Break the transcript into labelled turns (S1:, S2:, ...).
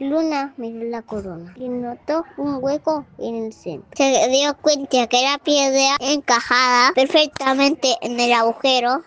S1: Luna miró la corona y notó un hueco en el centro. Se dio cuenta que la piedra encajada perfectamente en el agujero